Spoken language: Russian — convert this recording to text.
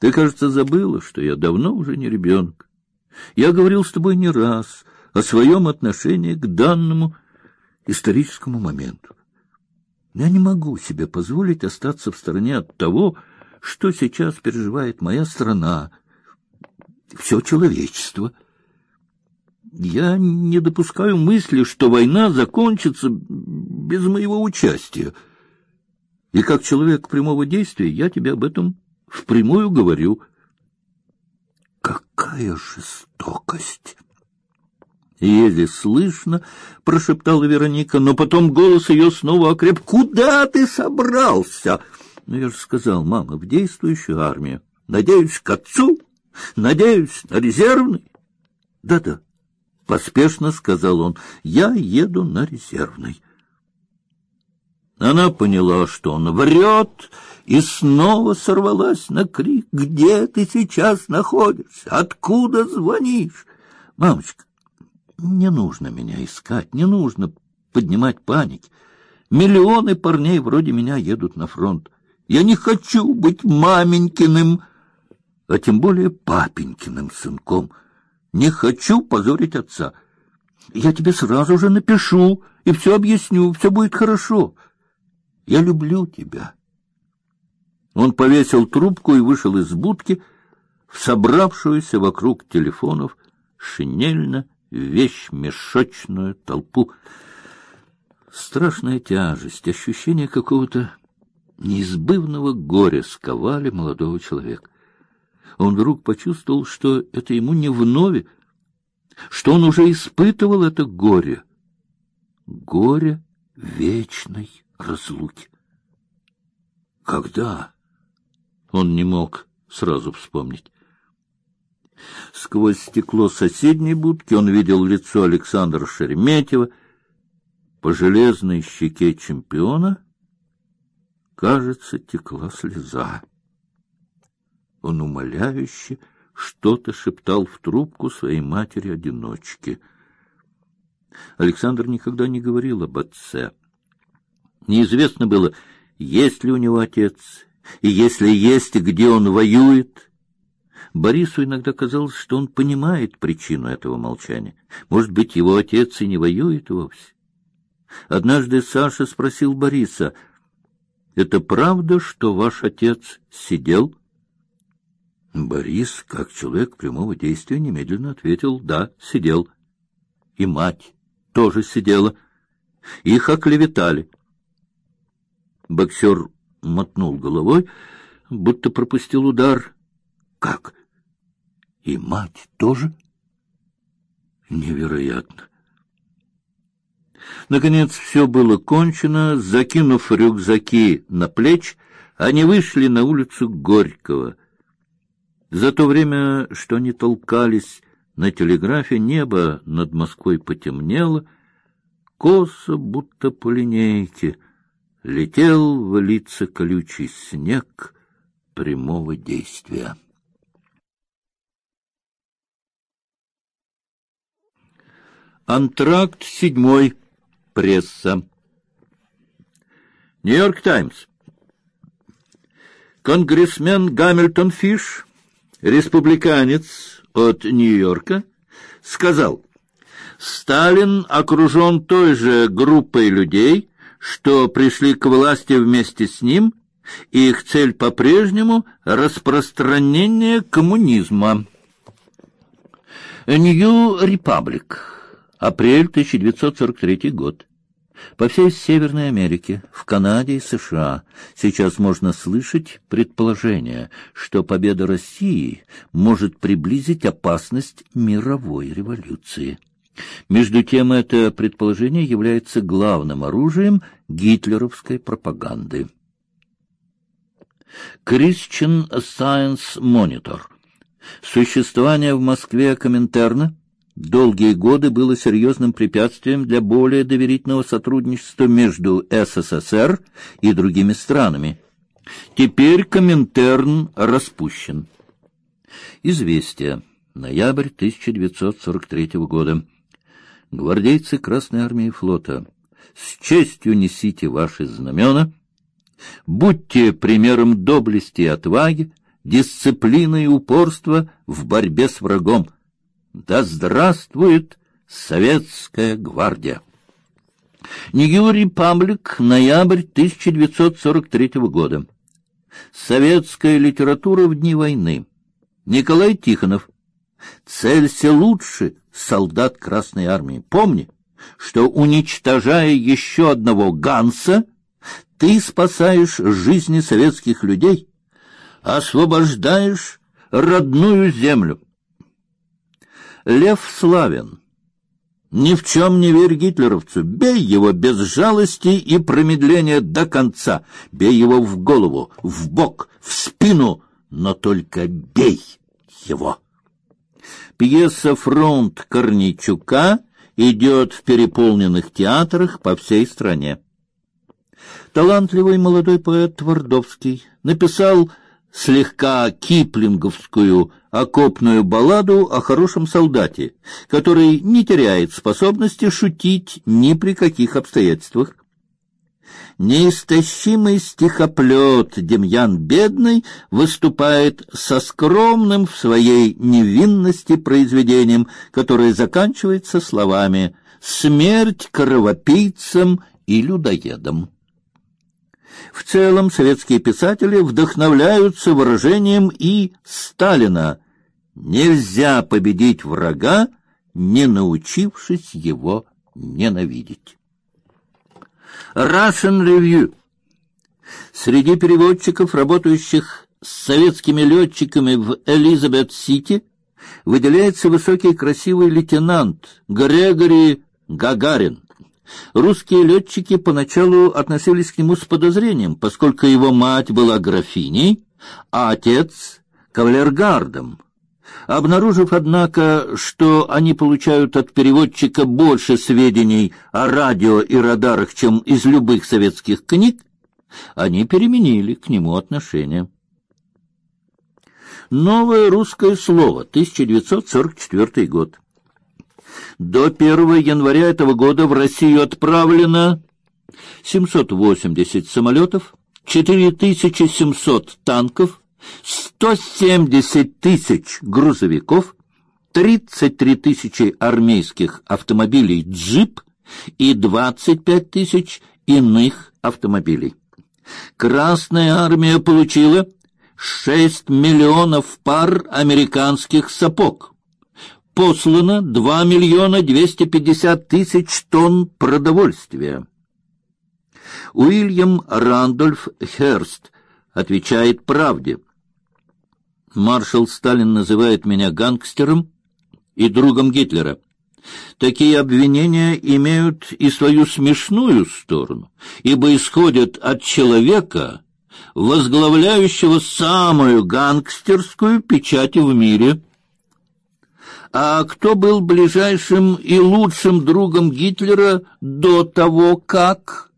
Ты, кажется, забыла, что я давно уже не ребенок. Я говорил с тобой не раз о своем отношении к данному историческому моменту. Я не могу себе позволить остаться в стороне от того, что сейчас переживает моя страна, все человечество. Я не допускаю мысли, что война закончится без моего участия. И как человек прямого действия я тебе об этом впрямую говорю. Какая жестокость! Еле слышно, прошептала Вероника, но потом голос ее снова окреп. Куда ты собрался? Ну я же сказал, мама, в действующую армию. Надеюсь, к отцу. Надеюсь, на резервный. Да-да, поспешно сказал он. Я еду на резервный. Она поняла, что он врет, и снова сорвалась на крик. «Где ты сейчас находишься? Откуда звонишь?» «Мамочка, не нужно меня искать, не нужно поднимать паники. Миллионы парней вроде меня едут на фронт. Я не хочу быть маменькиным, а тем более папенькиным сынком. Не хочу позорить отца. Я тебе сразу же напишу и все объясню, все будет хорошо. Я люблю тебя. Он повесил трубку и вышел из будки в собравшуюся вокруг телефонов шинельно вещь-мешочную толпу. Страшная тяжесть, ощущение какого-то неизбывного горя сковали молодого человека. Он вдруг почувствовал, что это ему не вновь, что он уже испытывал это горе. Горе вечной разлуки. Когда? Он не мог сразу вспомнить. Сквозь стекло соседней будки он видел лицо Александра Шереметьева. По железной щеке чемпиона, кажется, текла слеза. Он умоляюще что-то шептал в трубку своей матери-одиночки. Александр никогда не говорил об отце. Неизвестно было, есть ли у него отец, и если есть, где он воюет — Борису иногда казалось, что он понимает причину этого молчания. Может быть, его отец и не воюет вовсе. Однажды Саша спросил Бориса: "Это правда, что ваш отец сидел?" Борис, как человек прямого действия, немедленно ответил: "Да, сидел". И мать тоже сидела. Их оклеветали. Боксер мотнул головой, будто пропустил удар. Как? И мать тоже? Невероятно. Наконец все было кончено, закинув рюкзаки на плечи, они вышли на улицу Горького. За то время, что они толкались на телеграфе, небо над Москвой потемнело, косо, будто по линейке, летел в лица колючий снег прямого действия. Антракт седьмой. Пресса. Нью-Йорк Таймс. Конгрессмен Гамильтон Фиш, республиканец от Нью-Йорка, сказал: "Сталин окружен той же группой людей, что пришли к власти вместе с ним, и их цель по-прежнему распространение коммунизма". Нью Репаблик Апрель 1943 год. По всей Северной Америке, в Канаде и США сейчас можно слышать предположение, что победа России может приблизить опасность мировой революции. Между тем, это предположение является главным оружием гитлеровской пропаганды. Christian Science Monitor. Существование в Москве Коминтерна долгие годы было серьезным препятствием для более доверительного сотрудничества между СССР и другими странами. Теперь Коминтерн распущен. Известие. Ноябрь 1943 года. Гвардейцы Красной армии и флота, с честью несите ваши знамена, будьте примером доблести и отваги, дисциплина и упорство в борьбе с врагом. Да здравствует советская гвардия! Нью Репаблик, ноябрь 1943 года. Советская литература в дни войны. Николай Тихонов. Целься лучше, солдат Красной армии. Помни, что уничтожая еще одного Ганса, ты спасаешь жизни советских людей, освобождаешь родную землю. Лев Славин. Ни в чем не верь гитлеровцу. Бей его без жалости и промедления до конца. Бей его в голову, в бок, в спину, но только бей его. Пьеса «Фронт Корнейчука» идет в переполненных театрах по всей стране. Талантливый молодой поэт Твардовский написал слегка киплинговскую окопную балладу о хорошем солдате, который не теряет способности шутить ни при каких обстоятельствах. Неистощимый стихоплет Демьян Бедный выступает со скромным в своей невинности произведением, которое заканчивается словами «Смерть кровопийцам и людоедам». В целом советские писатели вдохновляются выражением и Сталина «Нельзя победить врага, не научившись его ненавидеть». Russian Review. Среди переводчиков, работающих с советскими летчиками в Элизабет-Сити, выделяется высокий красивый лейтенант Грегори Гагарин. Русские летчики поначалу относились к нему с подозрением, поскольку его мать была графиней, а отец — кавалергардом. Обнаружив, однако, что они получают от переводчика больше сведений о радио и радарах, чем из любых советских книг, они переменили к нему отношение. Новое русское слово, 1944 год. До 1 января этого года в Россию отправлено 780 самолетов, 4700 танков, 170 тысяч грузовиков, 33 тысячи армейских автомобилей «Джип» и 25 тысяч иных автомобилей. Красная армия получила 6 миллионов пар американских сапог. Послано 2 миллиона 250 тысяч тонн продовольствия. Уильям Рандольф Херст отвечает правде – Маршал Сталин называет меня гангстером и другом Гитлера. Такие обвинения имеют и свою смешную сторону, ибо исходят от человека, возглавляющего самую гангстерскую печать в мире. А кто был ближайшим и лучшим другом Гитлера до того, как...